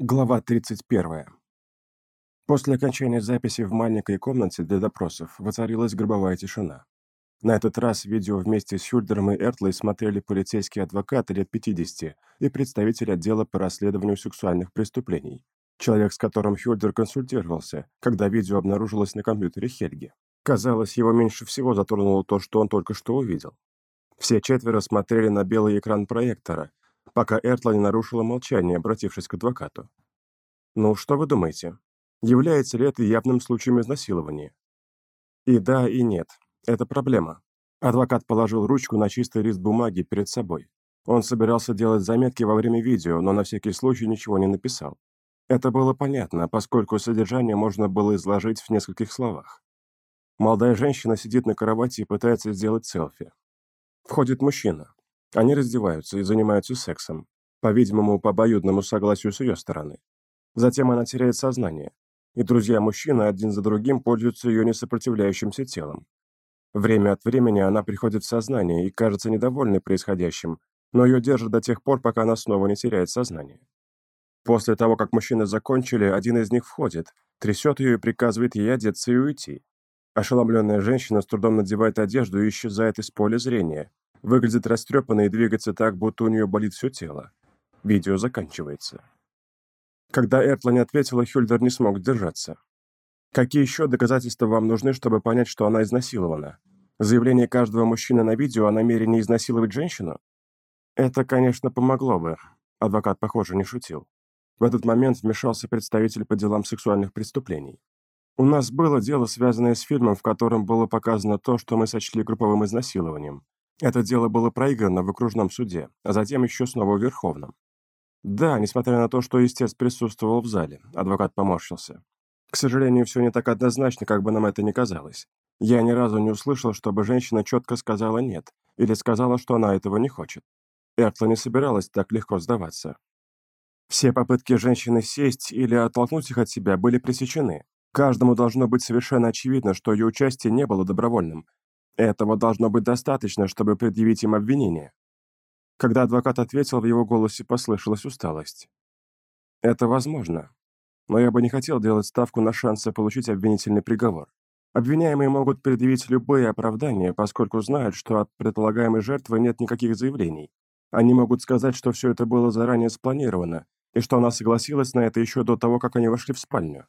Глава 31. После окончания записи в маленькой комнате для допросов воцарилась гробовая тишина. На этот раз видео вместе с Хюльдером и Эртлой смотрели полицейские адвокаты лет 50 и представитель отдела по расследованию сексуальных преступлений, человек, с которым Хюльдер консультировался, когда видео обнаружилось на компьютере Хельги. Казалось, его меньше всего затронуло то, что он только что увидел. Все четверо смотрели на белый экран проектора, пока Эртла не нарушила молчание, обратившись к адвокату. «Ну, что вы думаете? Является ли это явным случаем изнасилования?» «И да, и нет. Это проблема». Адвокат положил ручку на чистый лист бумаги перед собой. Он собирался делать заметки во время видео, но на всякий случай ничего не написал. Это было понятно, поскольку содержание можно было изложить в нескольких словах. Молодая женщина сидит на кровати и пытается сделать селфи. Входит мужчина. Они раздеваются и занимаются сексом, по-видимому, по обоюдному согласию с ее стороны. Затем она теряет сознание, и друзья мужчины один за другим пользуются ее несопротивляющимся телом. Время от времени она приходит в сознание и кажется недовольной происходящим, но ее держат до тех пор, пока она снова не теряет сознание. После того, как мужчины закончили, один из них входит, трясет ее и приказывает ей одеться и уйти. Ошеломленная женщина с трудом надевает одежду и исчезает из поля зрения, Выглядит растрепанной и двигается так, будто у нее болит все тело. Видео заканчивается. Когда Эртла не ответила, Хюльдер не смог держаться. Какие еще доказательства вам нужны, чтобы понять, что она изнасилована? Заявление каждого мужчины на видео о намерении изнасиловать женщину? Это, конечно, помогло бы. Адвокат, похоже, не шутил. В этот момент вмешался представитель по делам сексуальных преступлений. У нас было дело, связанное с фильмом, в котором было показано то, что мы сочли групповым изнасилованием. Это дело было проиграно в окружном суде, а затем еще снова в Верховном. Да, несмотря на то, что истец присутствовал в зале, адвокат поморщился. К сожалению, все не так однозначно, как бы нам это ни казалось. Я ни разу не услышал, чтобы женщина четко сказала «нет» или сказала, что она этого не хочет. Эртла не собиралась так легко сдаваться. Все попытки женщины сесть или оттолкнуть их от себя были пресечены. Каждому должно быть совершенно очевидно, что ее участие не было добровольным, этого должно быть достаточно, чтобы предъявить им обвинение. Когда адвокат ответил, в его голосе послышалась усталость. Это возможно. Но я бы не хотел делать ставку на шансы получить обвинительный приговор. Обвиняемые могут предъявить любые оправдания, поскольку знают, что от предполагаемой жертвы нет никаких заявлений. Они могут сказать, что все это было заранее спланировано, и что она согласилась на это еще до того, как они вошли в спальню.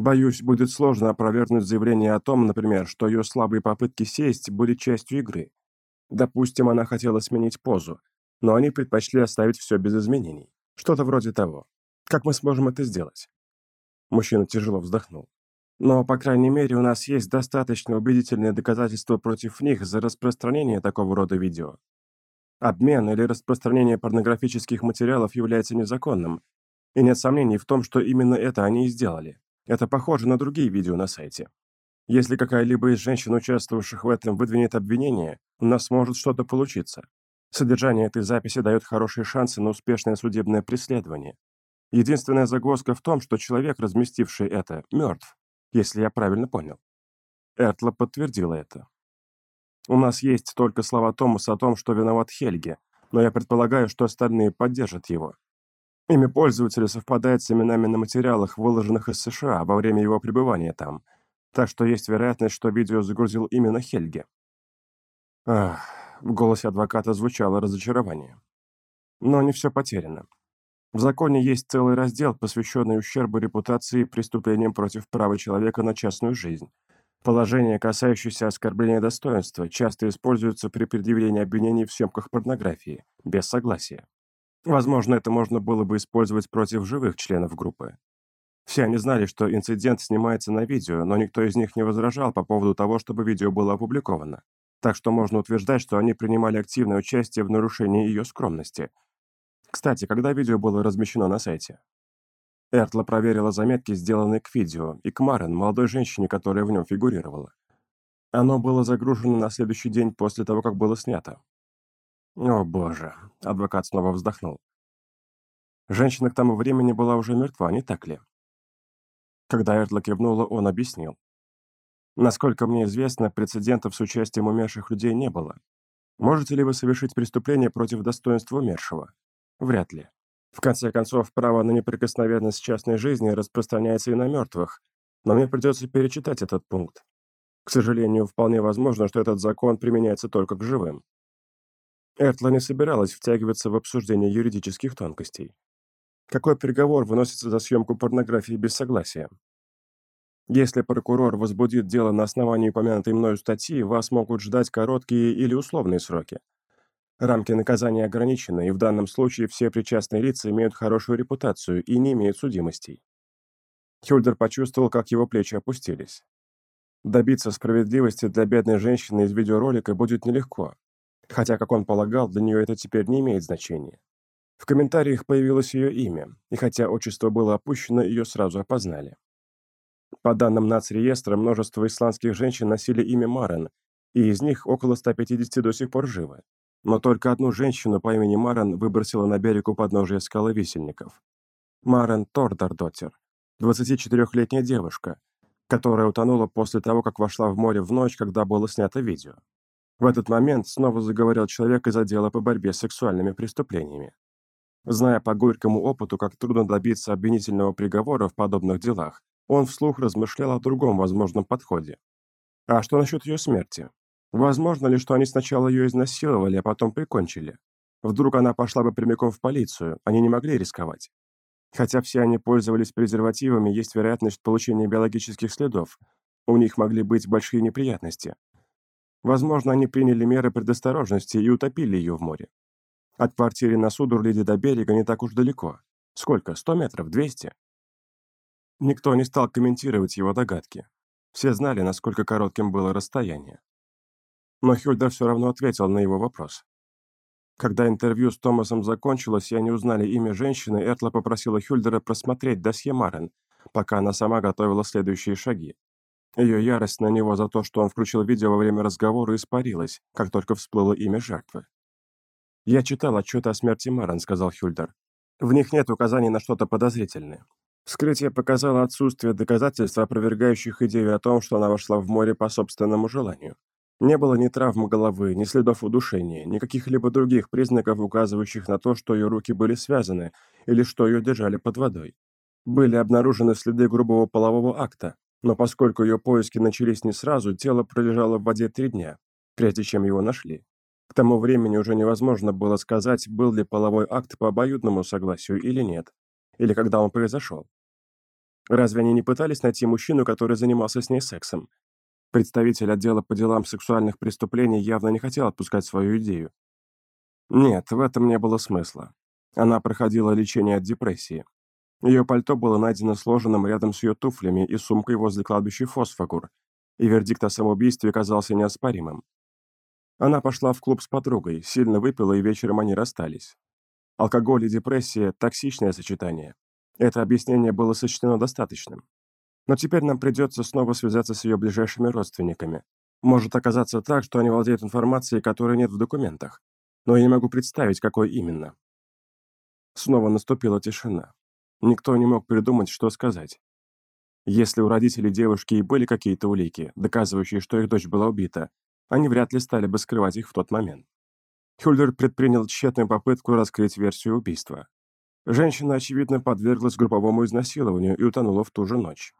Боюсь, будет сложно опровергнуть заявление о том, например, что ее слабые попытки сесть были частью игры. Допустим, она хотела сменить позу, но они предпочли оставить все без изменений. Что-то вроде того. Как мы сможем это сделать? Мужчина тяжело вздохнул. Но, по крайней мере, у нас есть достаточно убедительные доказательства против них за распространение такого рода видео. Обмен или распространение порнографических материалов является незаконным, и нет сомнений в том, что именно это они и сделали. Это похоже на другие видео на сайте. Если какая-либо из женщин, участвовавших в этом, выдвинет обвинение, у нас может что-то получиться. Содержание этой записи дает хорошие шансы на успешное судебное преследование. Единственная загвоздка в том, что человек, разместивший это, мертв, если я правильно понял. Эртла подтвердила это. У нас есть только слова Томаса о том, что виноват Хельге, но я предполагаю, что остальные поддержат его. Имя пользователя совпадает с именами на материалах, выложенных из США во время его пребывания там, так что есть вероятность, что видео загрузил именно Хельге. Ах, в голосе адвоката звучало разочарование. Но не все потеряно. В законе есть целый раздел, посвященный ущербу репутации и преступлениям против права человека на частную жизнь. Положения, касающиеся оскорбления достоинства, часто используются при предъявлении обвинений в съемках порнографии, без согласия. Возможно, это можно было бы использовать против живых членов группы. Все они знали, что инцидент снимается на видео, но никто из них не возражал по поводу того, чтобы видео было опубликовано. Так что можно утверждать, что они принимали активное участие в нарушении ее скромности. Кстати, когда видео было размещено на сайте? Эртла проверила заметки, сделанные к видео, и к Марен, молодой женщине, которая в нем фигурировала. Оно было загружено на следующий день после того, как было снято. О боже, адвокат снова вздохнул. Женщина к тому времени была уже мертва, не так ли? Когда Эртла кивнула, он объяснил. Насколько мне известно, прецедентов с участием умерших людей не было. Можете ли вы совершить преступление против достоинства умершего? Вряд ли. В конце концов, право на неприкосновенность частной жизни распространяется и на мертвых, но мне придется перечитать этот пункт. К сожалению, вполне возможно, что этот закон применяется только к живым. Эртла не собиралась втягиваться в обсуждение юридических тонкостей. Какой приговор выносится за съемку порнографии без согласия? Если прокурор возбудит дело на основании упомянутой мною статьи, вас могут ждать короткие или условные сроки. Рамки наказания ограничены, и в данном случае все причастные лица имеют хорошую репутацию и не имеют судимостей. Хюльдер почувствовал, как его плечи опустились. Добиться справедливости для бедной женщины из видеоролика будет нелегко, хотя, как он полагал, для нее это теперь не имеет значения. В комментариях появилось ее имя, и хотя отчество было опущено, ее сразу опознали. По данным нацреестра, множество исландских женщин носили имя Марен, и из них около 150 до сих пор живы. Но только одну женщину по имени Марен выбросила на берег у подножия скалы висельников. Марен Тордардотер, 24-летняя девушка, которая утонула после того, как вошла в море в ночь, когда было снято видео. В этот момент снова заговорил человек из отдела по борьбе с сексуальными преступлениями. Зная по горькому опыту, как трудно добиться обвинительного приговора в подобных делах, он вслух размышлял о другом возможном подходе. А что насчет ее смерти? Возможно ли, что они сначала ее изнасиловали, а потом прикончили? Вдруг она пошла бы прямиком в полицию, они не могли рисковать. Хотя все они пользовались презервативами, есть вероятность получения биологических следов. У них могли быть большие неприятности. Возможно, они приняли меры предосторожности и утопили ее в море. От квартиры на Судурлиде до берега не так уж далеко. Сколько? Сто метров? Двести? Никто не стал комментировать его догадки. Все знали, насколько коротким было расстояние. Но Хюльдер все равно ответил на его вопрос. Когда интервью с Томасом закончилось, и они узнали имя женщины, Эртла попросила Хюльдера просмотреть досье Марен, пока она сама готовила следующие шаги. Ее ярость на него за то, что он включил видео во время разговора, испарилась, как только всплыло имя жертвы. «Я читал отчеты о смерти Марен», — сказал Хюльдер. «В них нет указаний на что-то подозрительное. Вскрытие показало отсутствие доказательств, опровергающих идею о том, что она вошла в море по собственному желанию. Не было ни травм головы, ни следов удушения, ни каких-либо других признаков, указывающих на то, что ее руки были связаны или что ее держали под водой. Были обнаружены следы грубого полового акта, но поскольку ее поиски начались не сразу, тело пролежало в воде три дня, прежде чем его нашли. К тому времени уже невозможно было сказать, был ли половой акт по обоюдному согласию или нет, или когда он произошел. Разве они не пытались найти мужчину, который занимался с ней сексом, Представитель отдела по делам сексуальных преступлений явно не хотел отпускать свою идею. Нет, в этом не было смысла. Она проходила лечение от депрессии. Ее пальто было найдено сложенным рядом с ее туфлями и сумкой возле кладбища Фосфагур, и вердикт о самоубийстве казался неоспоримым. Она пошла в клуб с подругой, сильно выпила, и вечером они расстались. Алкоголь и депрессия – токсичное сочетание. Это объяснение было сочтено достаточным. Но теперь нам придется снова связаться с ее ближайшими родственниками. Может оказаться так, что они владеют информацией, которой нет в документах. Но я не могу представить, какой именно. Снова наступила тишина. Никто не мог придумать, что сказать. Если у родителей девушки и были какие-то улики, доказывающие, что их дочь была убита, они вряд ли стали бы скрывать их в тот момент. Хюльдер предпринял тщетную попытку раскрыть версию убийства. Женщина, очевидно, подверглась групповому изнасилованию и утонула в ту же ночь.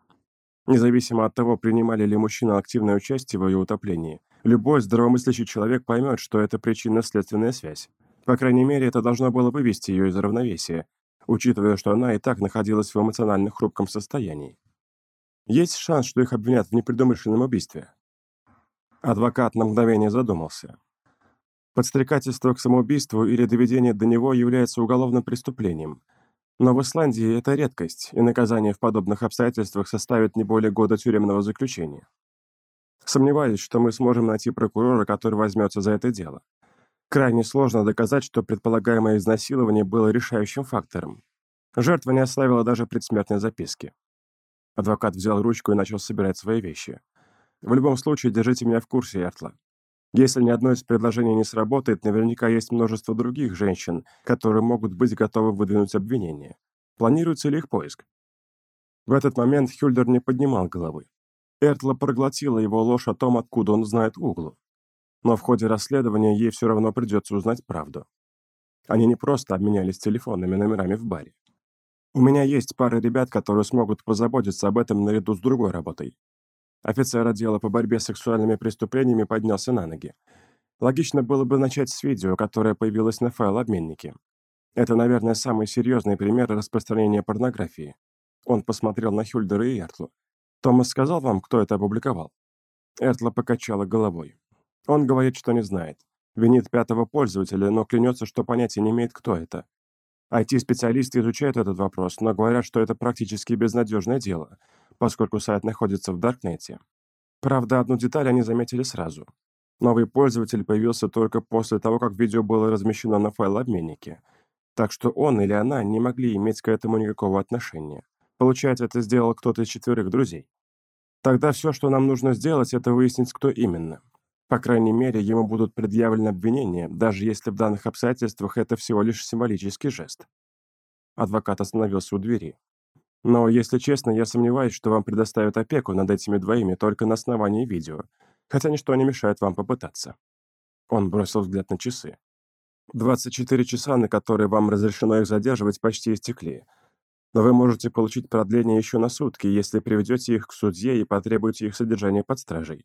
Независимо от того, принимали ли мужчина активное участие в ее утоплении, любой здравомыслящий человек поймет, что это причинно-следственная связь. По крайней мере, это должно было вывести ее из равновесия, учитывая, что она и так находилась в эмоционально хрупком состоянии. Есть шанс, что их обвинят в непредумышленном убийстве. Адвокат на мгновение задумался. Подстрекательство к самоубийству или доведение до него является уголовным преступлением – но в Исландии это редкость, и наказание в подобных обстоятельствах составит не более года тюремного заключения. Сомневаюсь, что мы сможем найти прокурора, который возьмется за это дело. Крайне сложно доказать, что предполагаемое изнасилование было решающим фактором. Жертва не оставила даже предсмертной записки. Адвокат взял ручку и начал собирать свои вещи. «В любом случае, держите меня в курсе, Эртла. Если ни одно из предложений не сработает, наверняка есть множество других женщин, которые могут быть готовы выдвинуть обвинение. Планируется ли их поиск? В этот момент Хюльдер не поднимал головы. Эртла проглотила его ложь о том, откуда он знает углу. Но в ходе расследования ей все равно придется узнать правду. Они не просто обменялись телефонными номерами в баре. У меня есть пара ребят, которые смогут позаботиться об этом наряду с другой работой. Офицер отдела по борьбе с сексуальными преступлениями поднялся на ноги. Логично было бы начать с видео, которое появилось на файл-обменнике. Это, наверное, самый серьезный пример распространения порнографии. Он посмотрел на Хюльдера и Эртлу. «Томас сказал вам, кто это опубликовал?» Эртла покачала головой. Он говорит, что не знает. Винит пятого пользователя, но клянется, что понятия не имеет, кто это. IT-специалисты изучают этот вопрос, но говорят, что это практически безнадежное дело, поскольку сайт находится в Даркнете. Правда, одну деталь они заметили сразу. Новый пользователь появился только после того, как видео было размещено на файлообменнике, так что он или она не могли иметь к этому никакого отношения. Получается, это сделал кто-то из четверых друзей. Тогда все, что нам нужно сделать, это выяснить, кто именно. По крайней мере, ему будут предъявлены обвинения, даже если в данных обстоятельствах это всего лишь символический жест. Адвокат остановился у двери. Но, если честно, я сомневаюсь, что вам предоставят опеку над этими двоими только на основании видео, хотя ничто не мешает вам попытаться. Он бросил взгляд на часы. 24 часа, на которые вам разрешено их задерживать, почти истекли. Но вы можете получить продление еще на сутки, если приведете их к судье и потребуете их содержания под стражей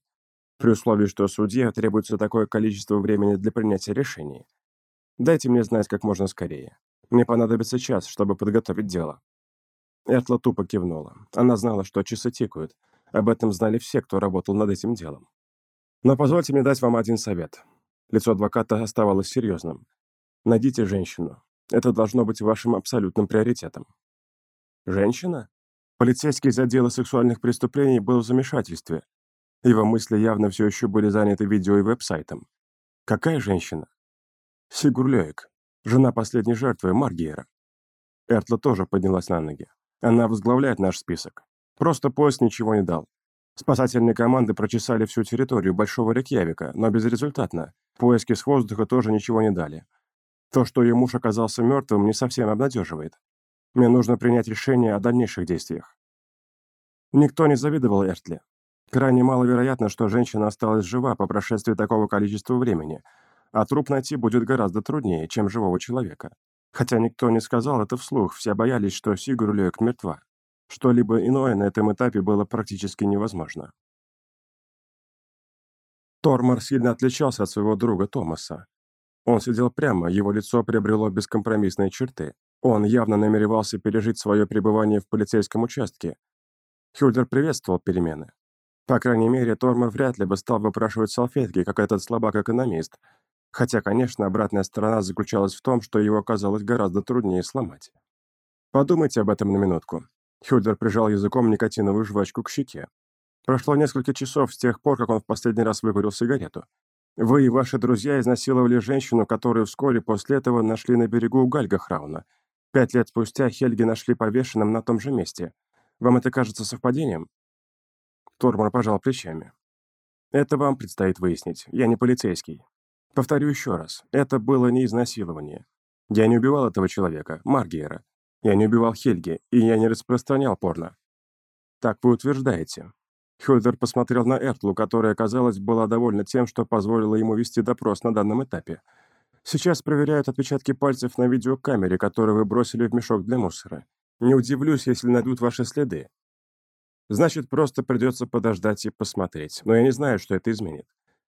при условии, что судье требуется такое количество времени для принятия решений. Дайте мне знать как можно скорее. Мне понадобится час, чтобы подготовить дело». Эртла тупо кивнула. Она знала, что часы тикают. Об этом знали все, кто работал над этим делом. «Но позвольте мне дать вам один совет». Лицо адвоката оставалось серьезным. «Найдите женщину. Это должно быть вашим абсолютным приоритетом». «Женщина?» Полицейский из отдела сексуальных преступлений был в замешательстве, его мысли явно все еще были заняты видео и веб-сайтом. Какая женщина? Сигурлёек, жена последней жертвы Маргиера. Эртла тоже поднялась на ноги. Она возглавляет наш список. Просто поиск ничего не дал. Спасательные команды прочесали всю территорию Большого Рекьявика, но безрезультатно. Поиски с воздуха тоже ничего не дали. То, что ее муж оказался мертвым, не совсем обнадеживает. Мне нужно принять решение о дальнейших действиях. Никто не завидовал Эртле. Крайне маловероятно, что женщина осталась жива по прошествии такого количества времени, а труп найти будет гораздо труднее, чем живого человека. Хотя никто не сказал это вслух, все боялись, что Сигурлёк мертва. Что-либо иное на этом этапе было практически невозможно. Тормор сильно отличался от своего друга Томаса. Он сидел прямо, его лицо приобрело бескомпромиссные черты. Он явно намеревался пережить свое пребывание в полицейском участке. Хюльдер приветствовал перемены. По крайней мере, Тормор вряд ли бы стал выпрашивать салфетки, как этот слабак-экономист. Хотя, конечно, обратная сторона заключалась в том, что его оказалось гораздо труднее сломать. Подумайте об этом на минутку. Хюльдер прижал языком никотиновую жвачку к щеке. Прошло несколько часов с тех пор, как он в последний раз выкурил сигарету. Вы и ваши друзья изнасиловали женщину, которую вскоре после этого нашли на берегу Гальгахрауна. Пять лет спустя Хельги нашли повешенным на том же месте. Вам это кажется совпадением? Тормор пожал плечами. «Это вам предстоит выяснить. Я не полицейский. Повторю еще раз. Это было не изнасилование. Я не убивал этого человека, Маргиера. Я не убивал Хельги, и я не распространял порно. Так вы утверждаете. Хюльдер посмотрел на Эртлу, которая, казалось, была довольна тем, что позволила ему вести допрос на данном этапе. Сейчас проверяют отпечатки пальцев на видеокамере, которую вы бросили в мешок для мусора. Не удивлюсь, если найдут ваши следы. Значит, просто придется подождать и посмотреть. Но я не знаю, что это изменит.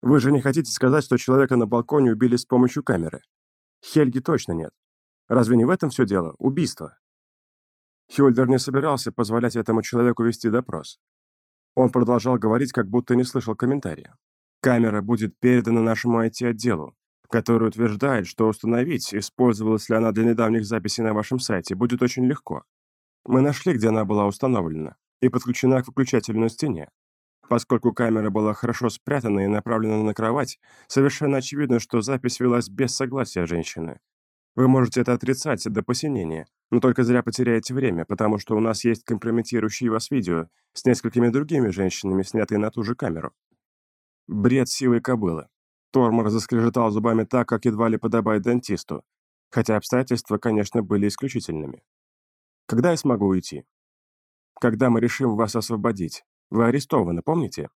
Вы же не хотите сказать, что человека на балконе убили с помощью камеры? Хельги точно нет. Разве не в этом все дело? Убийство. Хюльдер не собирался позволять этому человеку вести допрос. Он продолжал говорить, как будто не слышал комментария. Камера будет передана нашему IT-отделу, который утверждает, что установить, использовалась ли она для недавних записей на вашем сайте, будет очень легко. Мы нашли, где она была установлена и подключена к выключателю на стене. Поскольку камера была хорошо спрятана и направлена на кровать, совершенно очевидно, что запись велась без согласия женщины. Вы можете это отрицать до посинения, но только зря потеряете время, потому что у нас есть компрометирующие вас видео с несколькими другими женщинами, снятые на ту же камеру. Бред силой кобылы. Тормор заскрежетал зубами так, как едва ли подобает дантисту, хотя обстоятельства, конечно, были исключительными. Когда я смогу уйти? Когда мы решим вас освободить. Вы арестованы, помните?»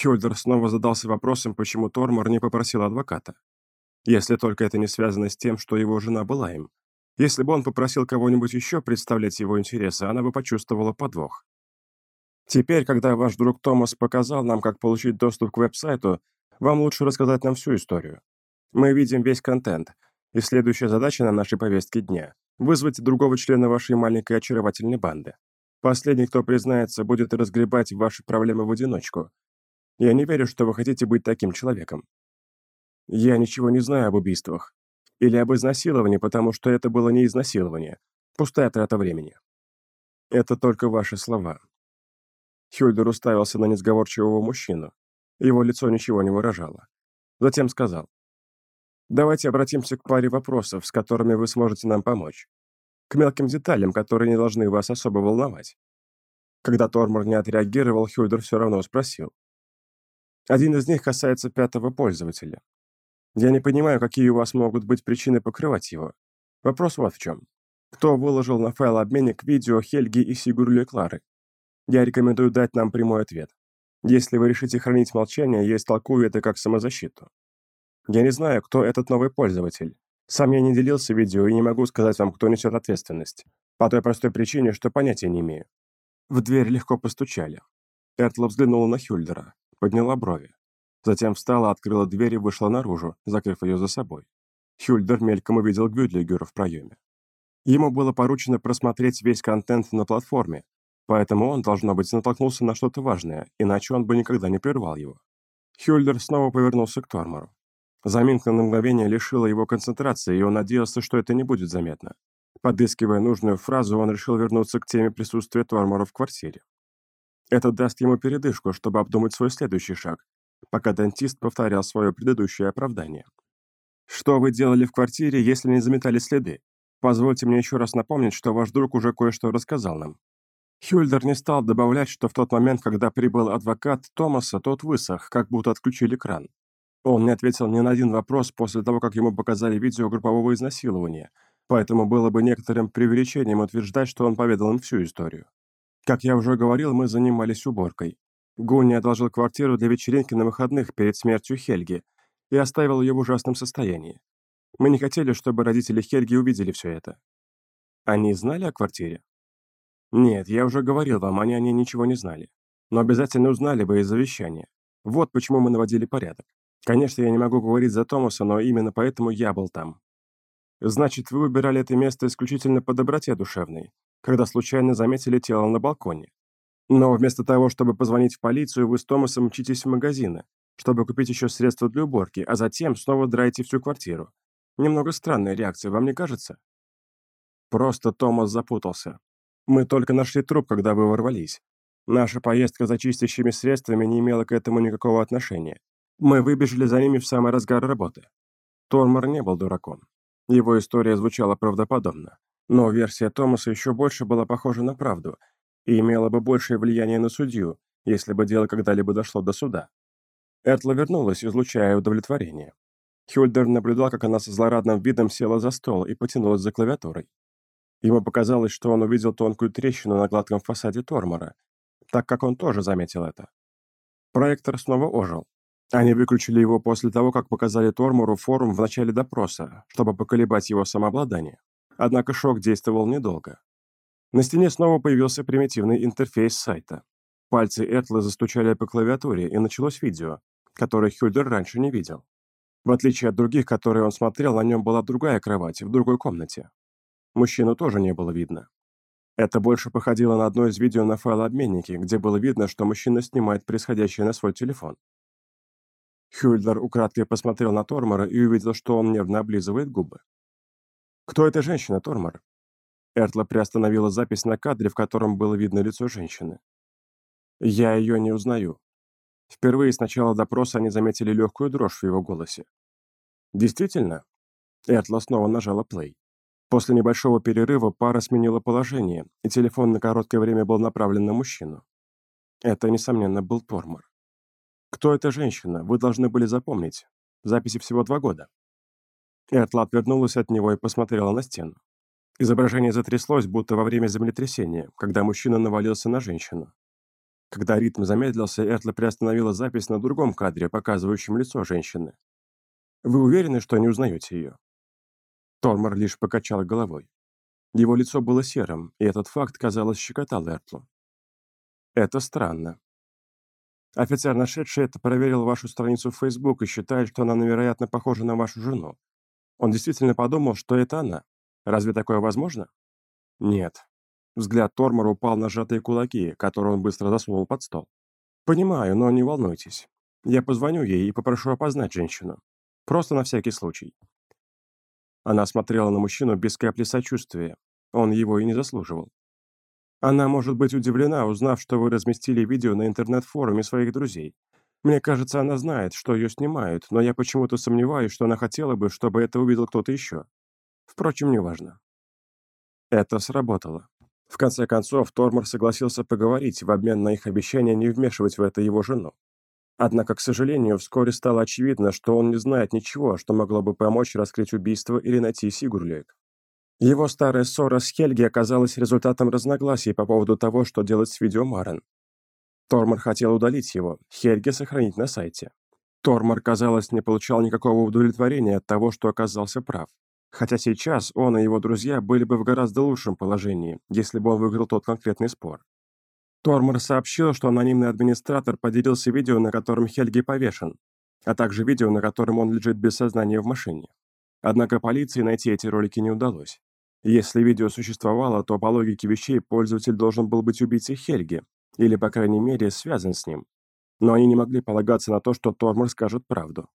Хюльдер снова задался вопросом, почему Тормор не попросил адвоката. Если только это не связано с тем, что его жена была им. Если бы он попросил кого-нибудь еще представлять его интересы, она бы почувствовала подвох. Теперь, когда ваш друг Томас показал нам, как получить доступ к веб-сайту, вам лучше рассказать нам всю историю. Мы видим весь контент, и следующая задача на нашей повестке дня – вызвать другого члена вашей маленькой очаровательной банды. Последний, кто признается, будет разгребать ваши проблемы в одиночку. Я не верю, что вы хотите быть таким человеком. Я ничего не знаю об убийствах. Или об изнасиловании, потому что это было не изнасилование. Пустая трата времени. Это только ваши слова. Хюльдер уставился на несговорчивого мужчину. Его лицо ничего не выражало. Затем сказал. «Давайте обратимся к паре вопросов, с которыми вы сможете нам помочь. К мелким деталям, которые не должны вас особо волновать». Когда Тормор не отреагировал, Хюльдер все равно спросил. Один из них касается пятого пользователя. Я не понимаю, какие у вас могут быть причины покрывать его. Вопрос вот в чем. Кто выложил на файлообменник видео Хельги и Сигурле Клары? Я рекомендую дать нам прямой ответ. Если вы решите хранить молчание, я истолкую это как самозащиту. Я не знаю, кто этот новый пользователь. Сам я не делился видео и не могу сказать вам, кто несет ответственность. По той простой причине, что понятия не имею. В дверь легко постучали. Эртла взглянула на Хюльдера, подняла брови. Затем встала, открыла дверь и вышла наружу, закрыв ее за собой. Хюльдер мельком увидел Гюдлигера в проеме. Ему было поручено просмотреть весь контент на платформе, поэтому он, должно быть, натолкнулся на что-то важное, иначе он бы никогда не прервал его. Хюльдер снова повернулся к Тормору. Заминка на мгновение лишила его концентрации, и он надеялся, что это не будет заметно. Подыскивая нужную фразу, он решил вернуться к теме присутствия Тормора в квартире. Это даст ему передышку, чтобы обдумать свой следующий шаг, пока дантист повторял свое предыдущее оправдание. «Что вы делали в квартире, если не заметали следы? Позвольте мне еще раз напомнить, что ваш друг уже кое-что рассказал нам». Хюльдер не стал добавлять, что в тот момент, когда прибыл адвокат Томаса, тот высох, как будто отключили кран. Он не ответил ни на один вопрос после того, как ему показали видео группового изнасилования, поэтому было бы некоторым преувеличением утверждать, что он поведал им всю историю. Как я уже говорил, мы занимались уборкой. Гунни одолжил квартиру для вечеринки на выходных перед смертью Хельги и оставил ее в ужасном состоянии. Мы не хотели, чтобы родители Хельги увидели все это. Они знали о квартире? Нет, я уже говорил вам, они о ней ничего не знали. Но обязательно узнали бы из завещания. Вот почему мы наводили порядок. Конечно, я не могу говорить за Томаса, но именно поэтому я был там. Значит, вы выбирали это место исключительно по доброте душевной, когда случайно заметили тело на балконе. Но вместо того, чтобы позвонить в полицию, вы с Томасом мчитесь в магазины, чтобы купить еще средства для уборки, а затем снова драете всю квартиру. Немного странная реакция, вам не кажется? Просто Томас запутался. Мы только нашли труп, когда вы ворвались. Наша поездка за чистящими средствами не имела к этому никакого отношения. Мы выбежали за ними в самый разгар работы. Тормор не был дураком. Его история звучала правдоподобно. Но версия Томаса еще больше была похожа на правду – и имела бы большее влияние на судью, если бы дело когда-либо дошло до суда. Эртла вернулась, излучая удовлетворение. Хюльдер наблюдал, как она со злорадным видом села за стол и потянулась за клавиатурой. Ему показалось, что он увидел тонкую трещину на гладком фасаде Тормора, так как он тоже заметил это. Проектор снова ожил. Они выключили его после того, как показали Тормору форум в начале допроса, чтобы поколебать его самообладание. Однако шок действовал недолго. На стене снова появился примитивный интерфейс сайта. Пальцы Эртла застучали по клавиатуре, и началось видео, которое Хюльдер раньше не видел. В отличие от других, которые он смотрел, на нем была другая кровать, в другой комнате. Мужчину тоже не было видно. Это больше походило на одно из видео на файлообменнике, где было видно, что мужчина снимает происходящее на свой телефон. Хюльдер украдкой посмотрел на Тормора и увидел, что он нервно облизывает губы. «Кто эта женщина, Тормор?» Эртла приостановила запись на кадре, в котором было видно лицо женщины. «Я ее не узнаю». Впервые с начала допроса они заметили легкую дрожь в его голосе. «Действительно?» Эртла снова нажала плей. После небольшого перерыва пара сменила положение, и телефон на короткое время был направлен на мужчину. Это, несомненно, был Тормор. «Кто эта женщина? Вы должны были запомнить. Записи всего два года». Эртла отвернулась от него и посмотрела на стену. Изображение затряслось, будто во время землетрясения, когда мужчина навалился на женщину. Когда ритм замедлился, Эртла приостановила запись на другом кадре, показывающем лицо женщины. Вы уверены, что не узнаете ее?» Тормор лишь покачал головой. Его лицо было серым, и этот факт, казалось, щекотал Эртлу. «Это странно. Офицер, нашедший это, проверил вашу страницу в Facebook и считает, что она невероятно похожа на вашу жену. Он действительно подумал, что это она. Разве такое возможно? Нет. Взгляд Тормора упал на сжатые кулаки, которые он быстро засунул под стол. Понимаю, но не волнуйтесь. Я позвоню ей и попрошу опознать женщину. Просто на всякий случай. Она смотрела на мужчину без капли сочувствия. Он его и не заслуживал. Она может быть удивлена, узнав, что вы разместили видео на интернет-форуме своих друзей. Мне кажется, она знает, что ее снимают, но я почему-то сомневаюсь, что она хотела бы, чтобы это увидел кто-то еще. Впрочем, неважно. Это сработало. В конце концов, Тормор согласился поговорить в обмен на их обещание не вмешивать в это его жену. Однако, к сожалению, вскоре стало очевидно, что он не знает ничего, что могло бы помочь раскрыть убийство или найти Сигурлейк. Его старая ссора с Хельги оказалась результатом разногласий по поводу того, что делать с видео Марен. Тормор хотел удалить его, Хельги сохранить на сайте. Тормор, казалось, не получал никакого удовлетворения от того, что оказался прав. Хотя сейчас он и его друзья были бы в гораздо лучшем положении, если бы он выиграл тот конкретный спор. Тормор сообщил, что анонимный администратор поделился видео, на котором Хельги повешен, а также видео, на котором он лежит без сознания в машине. Однако полиции найти эти ролики не удалось. Если видео существовало, то по логике вещей пользователь должен был быть убийцей Хельги, или, по крайней мере, связан с ним. Но они не могли полагаться на то, что Тормор скажет правду.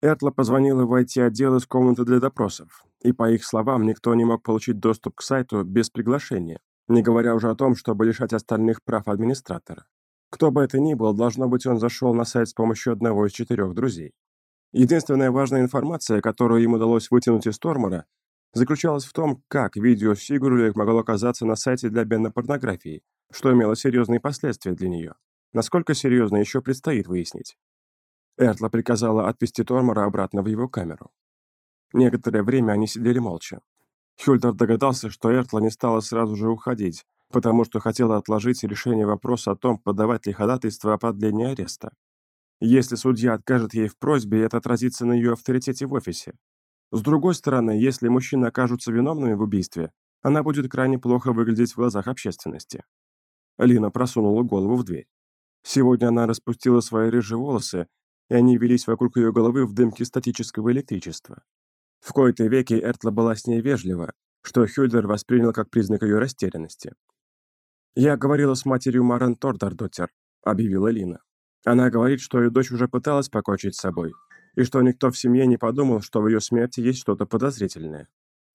Эртла позвонила в IT-отдел из комнаты для допросов, и, по их словам, никто не мог получить доступ к сайту без приглашения, не говоря уже о том, чтобы лишать остальных прав администратора. Кто бы это ни был, должно быть, он зашел на сайт с помощью одного из четырех друзей. Единственная важная информация, которую им удалось вытянуть из Тормора, заключалась в том, как видео Сигурлик могло оказаться на сайте для обмена порнографией, что имело серьезные последствия для нее. Насколько серьезно еще предстоит выяснить. Эртла приказала отвести Тормора обратно в его камеру. Некоторое время они сидели молча. Хюльдер догадался, что Эртла не стала сразу же уходить, потому что хотела отложить решение вопроса о том, подавать ли ходатайство о продлении ареста. Если судья откажет ей в просьбе, это отразится на ее авторитете в офисе, с другой стороны, если мужчины окажутся виновными в убийстве, она будет крайне плохо выглядеть в глазах общественности. Лина просунула голову в дверь. Сегодня она распустила свои рыжие волосы, и они велись вокруг ее головы в дымке статического электричества. В кои-то веки Эртла была с ней вежлива, что Хюльдер воспринял как признак ее растерянности. «Я говорила с матерью Марен Тордардотер», — объявила Лина. «Она говорит, что ее дочь уже пыталась покончить с собой, и что никто в семье не подумал, что в ее смерти есть что-то подозрительное.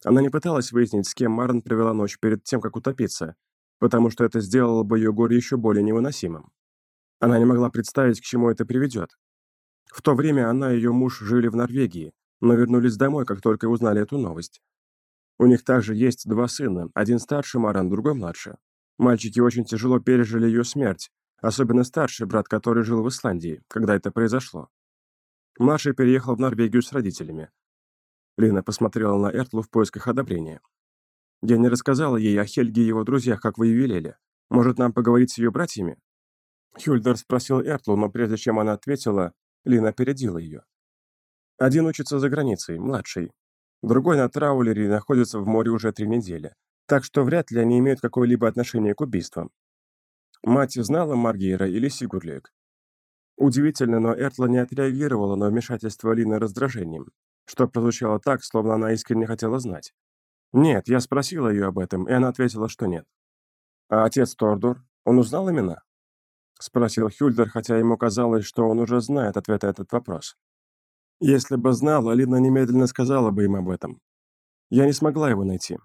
Она не пыталась выяснить, с кем Марн провела ночь перед тем, как утопиться, потому что это сделало бы ее горе еще более невыносимым. Она не могла представить, к чему это приведет. В то время она и ее муж жили в Норвегии, но вернулись домой, как только узнали эту новость. У них также есть два сына, один старше Маран, другой младше. Мальчики очень тяжело пережили ее смерть, особенно старший брат, который жил в Исландии, когда это произошло. Младший переехал в Норвегию с родителями. Лина посмотрела на Эртлу в поисках одобрения. «Я не рассказала ей о Хельге и его друзьях, как вы и велели. Может, нам поговорить с ее братьями?» Хюльдер спросил Эртлу, но прежде чем она ответила, Лина опередила ее. Один учится за границей, младший. Другой на траулере находится в море уже три недели. Так что вряд ли они имеют какое-либо отношение к убийствам. Мать знала Маргейра или Сигурлик? Удивительно, но Эртла не отреагировала на вмешательство Лины раздражением, что прозвучало так, словно она искренне хотела знать. «Нет, я спросила ее об этом, и она ответила, что нет». «А отец Тордор, он узнал имена?» Спросил Хюльдер, хотя ему казалось, что он уже знает ответ на этот вопрос. Если бы знал, Алина немедленно сказала бы им об этом. Я не смогла его найти.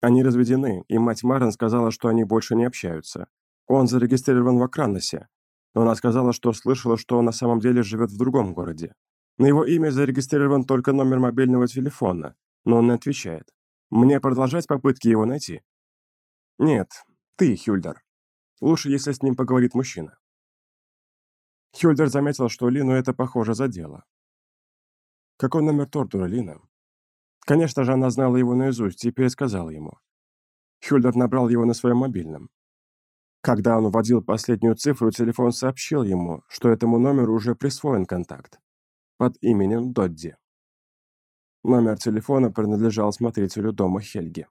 Они разведены, и мать Марин сказала, что они больше не общаются. Он зарегистрирован в Акраносе, но она сказала, что слышала, что он на самом деле живет в другом городе. На его имя зарегистрирован только номер мобильного телефона, но он не отвечает. Мне продолжать попытки его найти? Нет, ты, Хюльдер. Лучше, если с ним поговорит мужчина. Хюльдер заметил, что Лину это, похоже, задело. Какой номер Тортура, Лина? Конечно же, она знала его наизусть и пересказала ему. Хюльдер набрал его на своем мобильном. Когда он вводил последнюю цифру, телефон сообщил ему, что этому номеру уже присвоен контакт под именем Додди. Номер телефона принадлежал смотрителю дома Хельги.